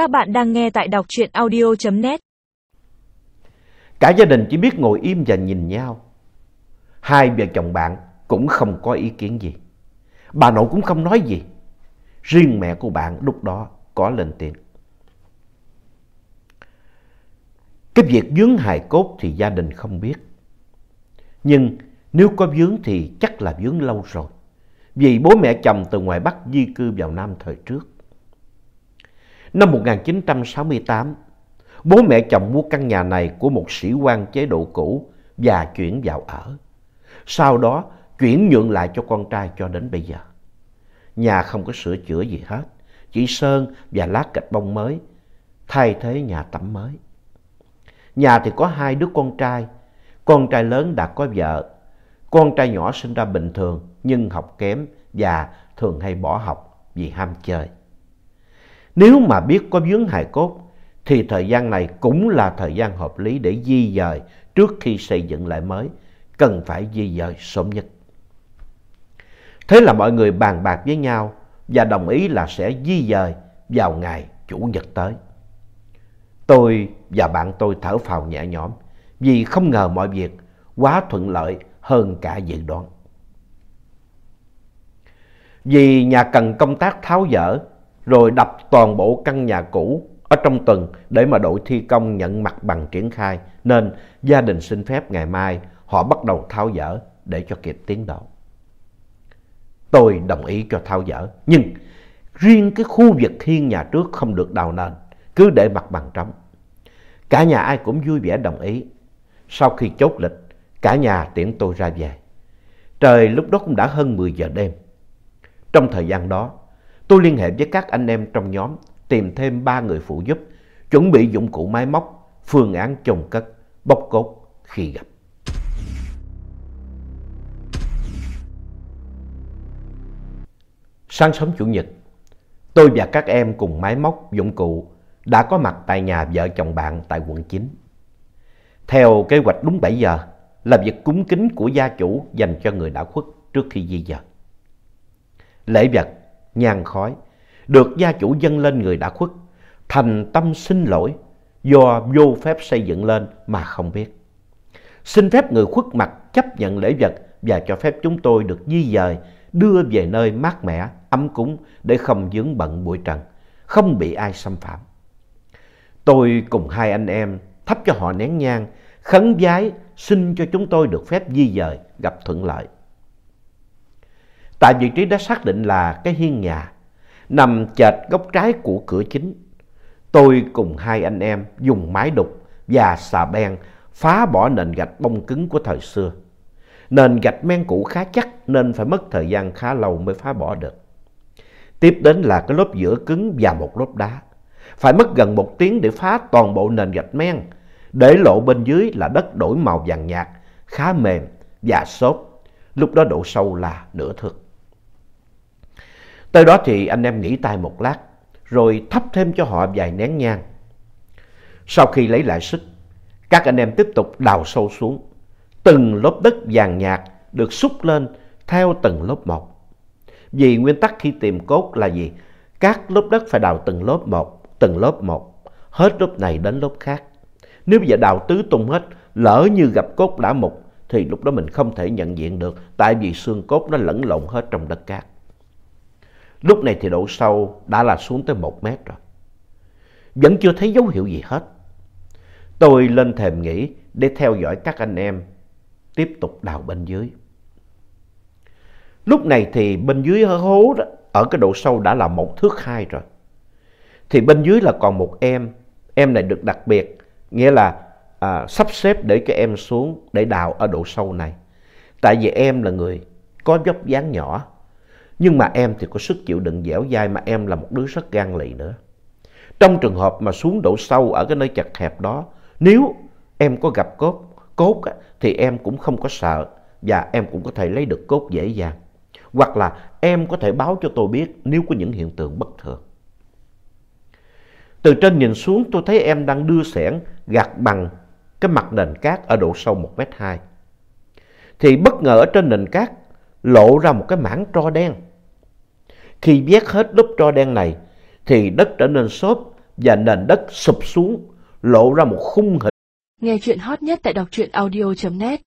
Các bạn đang nghe tại đọc truyện audio.net Cả gia đình chỉ biết ngồi im và nhìn nhau. Hai vợ chồng bạn cũng không có ý kiến gì. Bà nội cũng không nói gì. Riêng mẹ của bạn lúc đó có lên tiếng. Cái việc vướng hài cốt thì gia đình không biết. Nhưng nếu có vướng thì chắc là vướng lâu rồi. Vì bố mẹ chồng từ ngoài Bắc di cư vào Nam thời trước. Năm 1968, bố mẹ chồng mua căn nhà này của một sĩ quan chế độ cũ và chuyển vào ở. Sau đó chuyển nhượng lại cho con trai cho đến bây giờ. Nhà không có sửa chữa gì hết, chỉ sơn và lát gạch bông mới, thay thế nhà tắm mới. Nhà thì có hai đứa con trai, con trai lớn đã có vợ, con trai nhỏ sinh ra bình thường nhưng học kém và thường hay bỏ học vì ham chơi. Nếu mà biết có vướng hài cốt thì thời gian này cũng là thời gian hợp lý để di dời trước khi xây dựng lại mới, cần phải di dời sớm nhất. Thế là mọi người bàn bạc với nhau và đồng ý là sẽ di dời vào ngày Chủ nhật tới. Tôi và bạn tôi thở phào nhẹ nhõm vì không ngờ mọi việc quá thuận lợi hơn cả dự đoán. Vì nhà cần công tác tháo dỡ rồi đập toàn bộ căn nhà cũ ở trong tuần để mà đội thi công nhận mặt bằng triển khai nên gia đình xin phép ngày mai họ bắt đầu tháo dỡ để cho kịp tiến độ. Tôi đồng ý cho tháo dỡ nhưng riêng cái khu vực hiên nhà trước không được đào nền cứ để mặt bằng trống. Cả nhà ai cũng vui vẻ đồng ý. Sau khi chốt lịch, cả nhà tiễn tôi ra về. Trời lúc đó cũng đã hơn 10 giờ đêm. Trong thời gian đó, tôi liên hệ với các anh em trong nhóm tìm thêm ba người phụ giúp, chuẩn bị dụng cụ máy móc, phương án chồng cất, bóc cốt khi gặp. Sáng sớm Chủ nhật, tôi và các em cùng máy móc, dụng cụ đã có mặt tại nhà vợ chồng bạn tại quận 9. Theo kế hoạch đúng 7 giờ là việc cúng kính của gia chủ dành cho người đã khuất trước khi di dời. Lễ vật, nhang khói được gia chủ dâng lên người đã khuất, thành tâm xin lỗi do vô phép xây dựng lên mà không biết. Xin phép người khuất mặt chấp nhận lễ vật và cho phép chúng tôi được di dời, đưa về nơi mát mẻ, ấm cúng để không dướng bận bụi trần, không bị ai xâm phạm. Tôi cùng hai anh em thắp cho họ nén nhang, khấn vái xin cho chúng tôi được phép di dời gặp thuận lợi. Tại vị trí đã xác định là cái hiên nhà, nằm chệch góc trái của cửa chính. Tôi cùng hai anh em dùng mái đục và xà beng phá bỏ nền gạch bông cứng của thời xưa. Nền gạch men cũ khá chắc nên phải mất thời gian khá lâu mới phá bỏ được. Tiếp đến là cái lớp giữa cứng và một lớp đá. Phải mất gần một tiếng để phá toàn bộ nền gạch men, để lộ bên dưới là đất đổi màu vàng nhạt, khá mềm và xốp. Lúc đó độ sâu là nửa thước. Tới đó thì anh em nghỉ tay một lát, rồi thắp thêm cho họ vài nén nhang. Sau khi lấy lại sức, các anh em tiếp tục đào sâu xuống. Từng lớp đất vàng nhạt được xúc lên theo từng lớp một. Vì nguyên tắc khi tìm cốt là gì? Các lớp đất phải đào từng lớp một, từng lớp một, hết lớp này đến lớp khác. Nếu bây giờ đào tứ tung hết, lỡ như gặp cốt đã mục, thì lúc đó mình không thể nhận diện được, tại vì xương cốt nó lẫn lộn hết trong đất cát. Lúc này thì độ sâu đã là xuống tới một mét rồi. Vẫn chưa thấy dấu hiệu gì hết. Tôi lên thềm nghỉ để theo dõi các anh em tiếp tục đào bên dưới. Lúc này thì bên dưới hố đó, ở cái độ sâu đã là một thước hai rồi. Thì bên dưới là còn một em, em này được đặc biệt, nghĩa là à, sắp xếp để cái em xuống để đào ở độ sâu này. Tại vì em là người có dốc dáng nhỏ, nhưng mà em thì có sức chịu đựng dẻo dai mà em là một đứa rất gan lì nữa. Trong trường hợp mà xuống độ sâu ở cái nơi chật hẹp đó, nếu em có gặp cốt, cốt á, thì em cũng không có sợ và em cũng có thể lấy được cốt dễ dàng. Hoặc là em có thể báo cho tôi biết nếu có những hiện tượng bất thường. Từ trên nhìn xuống tôi thấy em đang đưa xẻng gạt bằng cái mặt nền cát ở độ sâu 1 mét 2 Thì bất ngờ ở trên nền cát lộ ra một cái mảng tro đen. Khi vét hết lớp tro đen này thì đất trở nên xốp và nền đất sụp xuống, lộ ra một khung hình. Nghe chuyện hot nhất tại đọc truyện audio.net